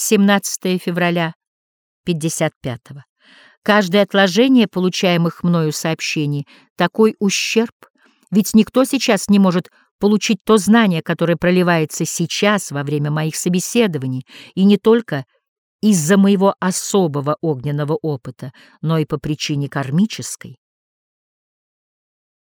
17 февраля 55 -го. Каждое отложение получаемых мною сообщений — такой ущерб, ведь никто сейчас не может получить то знание, которое проливается сейчас во время моих собеседований, и не только из-за моего особого огненного опыта, но и по причине кармической.